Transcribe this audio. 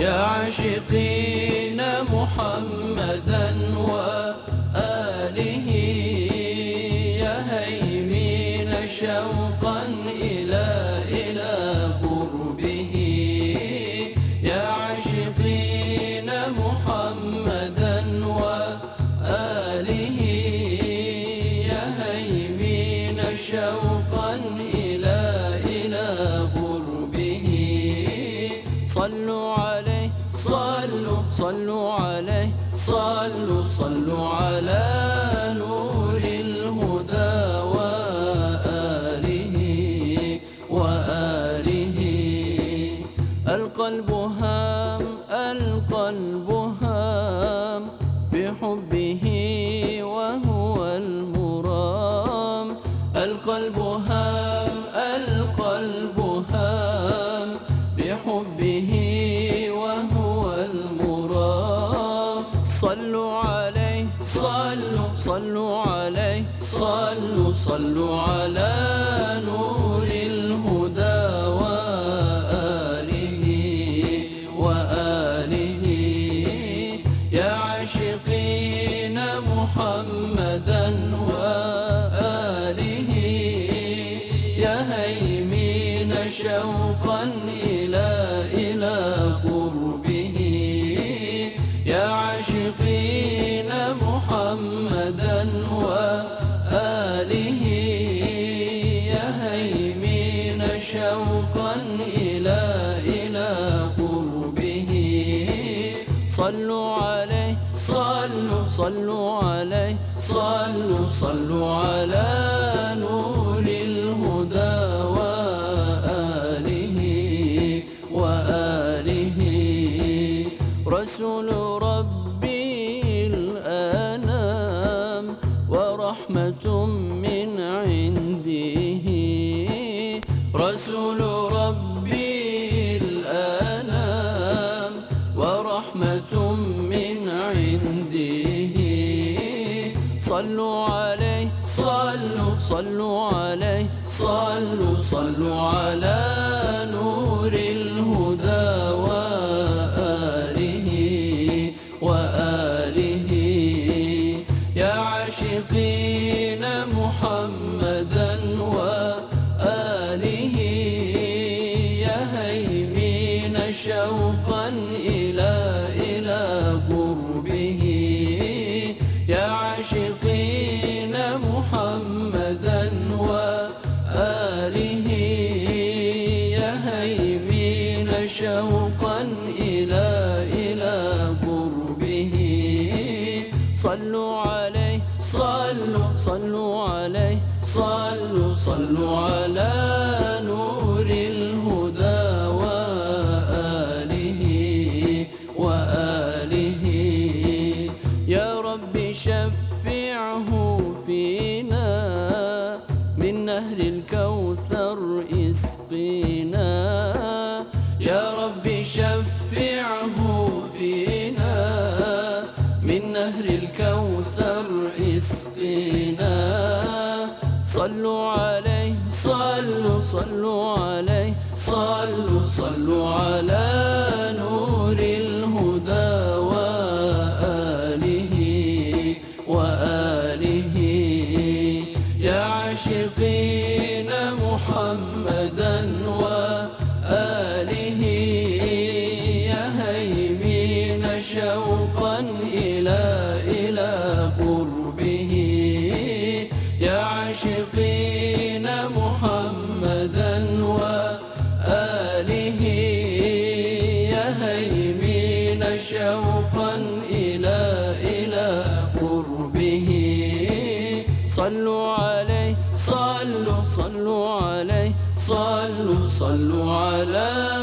يا عاشقين محمدا وآله يا هيمين شوقا إلى إلى قربه. يا عاشقين محمدا وآله يا هيمين شوقا إلى صلوا عليه. صلوا صلوا على نور الهدى وآله وآله. القلب هام القلب هام بحبه وهو المرام. القلب هام القلب هام بحبه صلوا عليه. صلوا صلوا على نور الهدى وآله وآله. يا عاشقين محمدا وآله. يا هيمين شوقا إلى إلى محمدا وآله يا شوقا إلى إلى قربه. صلوا عليه صلوا صلوا عليه صلوا صلوا على نور الهدى وآله وآله. رسول ربي صلوا عليه. صلوا صلوا على نور الهدى وآله وآله. يا عاشقين محمدا وآله. يا هيمين شوقا صلوا عليه صلوا صلوا عليه صلوا صلوا على نور الهدى وآله وآله. يا رب شفعه فينا اسقينا صلوا عليه صلوا صلوا عليه صلوا صلوا على نور الهدى وآله وآله. يا عاشقين محمدا وآله. يا هيمين شوقا إلى إلى صلوا عليه صلوا صلوا عليه صلوا صلوا على